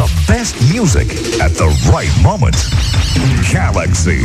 The best music at the right moment. Galaxy.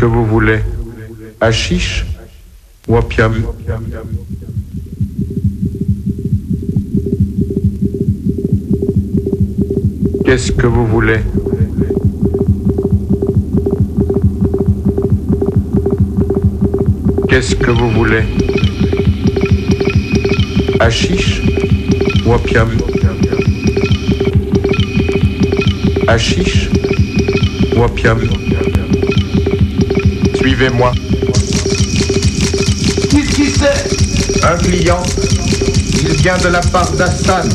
Que vous voulez Achiche ou opium Qu'est-ce que vous voulez? Qu'est-ce que vous voulez? Achiche ou opium Achiche ou opium Suivez-moi. Qu'est-ce qui c'est Un client. Il vient de la part d'Assan.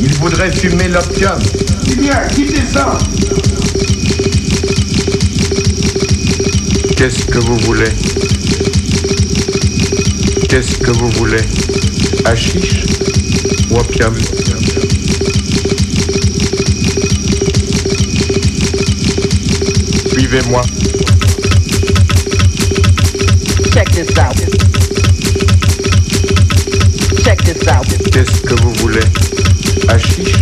Il voudrait fumer l'opium. Eh bien, quittez ça Qu'est-ce que vous voulez? Qu'est-ce que vous voulez? Achiche ou opium? Suivez-moi. This out. Check this out. Qu'est-ce que vous voulez? Achiche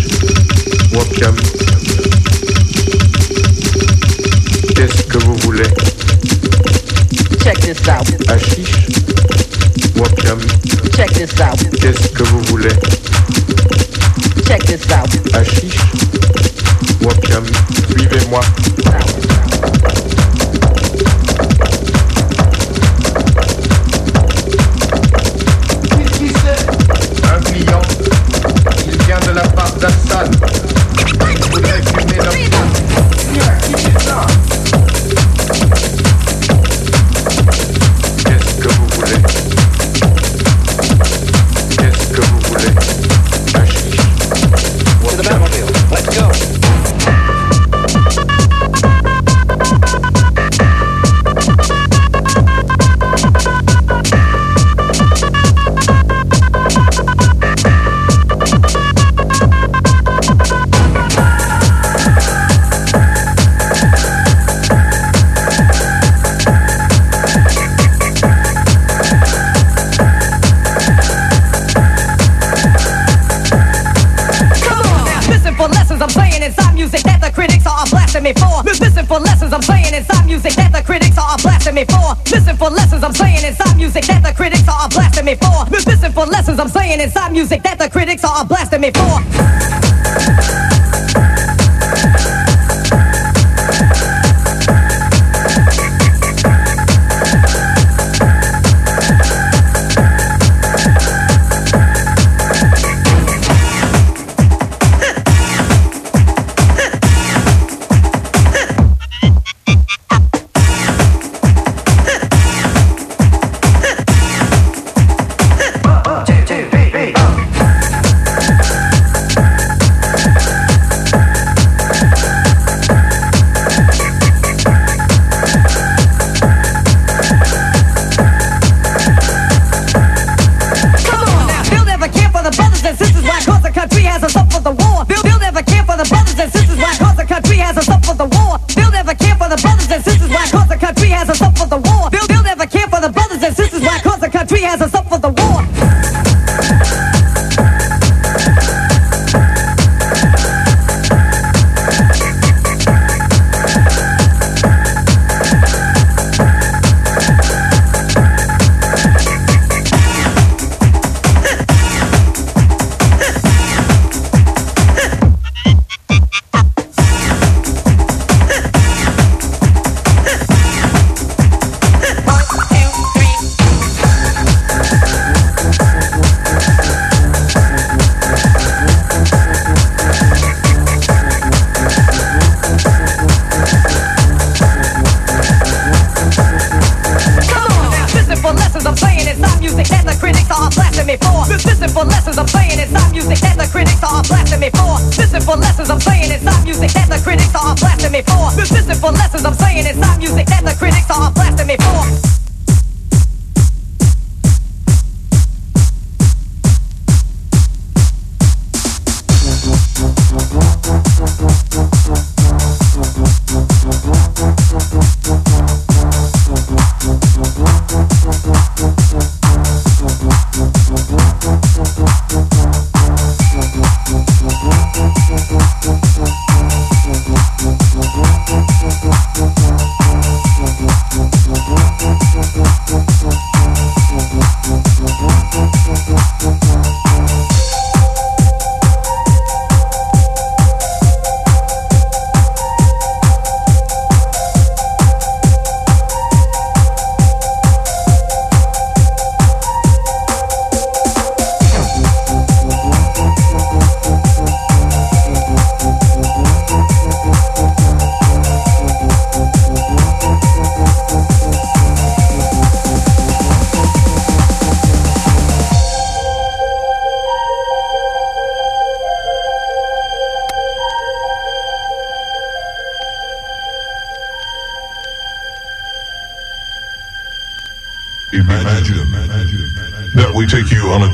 ou opium Qu'est-ce que vous voulez? Check this out. Achiche ou opium Check this out. Qu'est-ce que vous voulez? Check this out. Achiche ou opium Suivez-moi. For lessons I'm playing inside music that the critics are blasting me for.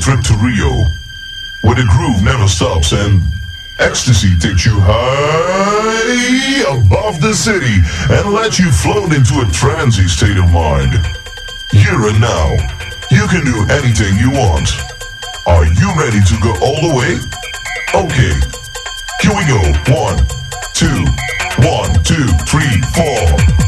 Trip to Rio, where the groove never stops and ecstasy takes you high above the city and lets you float into a trancy state of mind. Here and now, you can do anything you want. Are you ready to go all the way? Okay, here we go. One, two, one, two, three, four.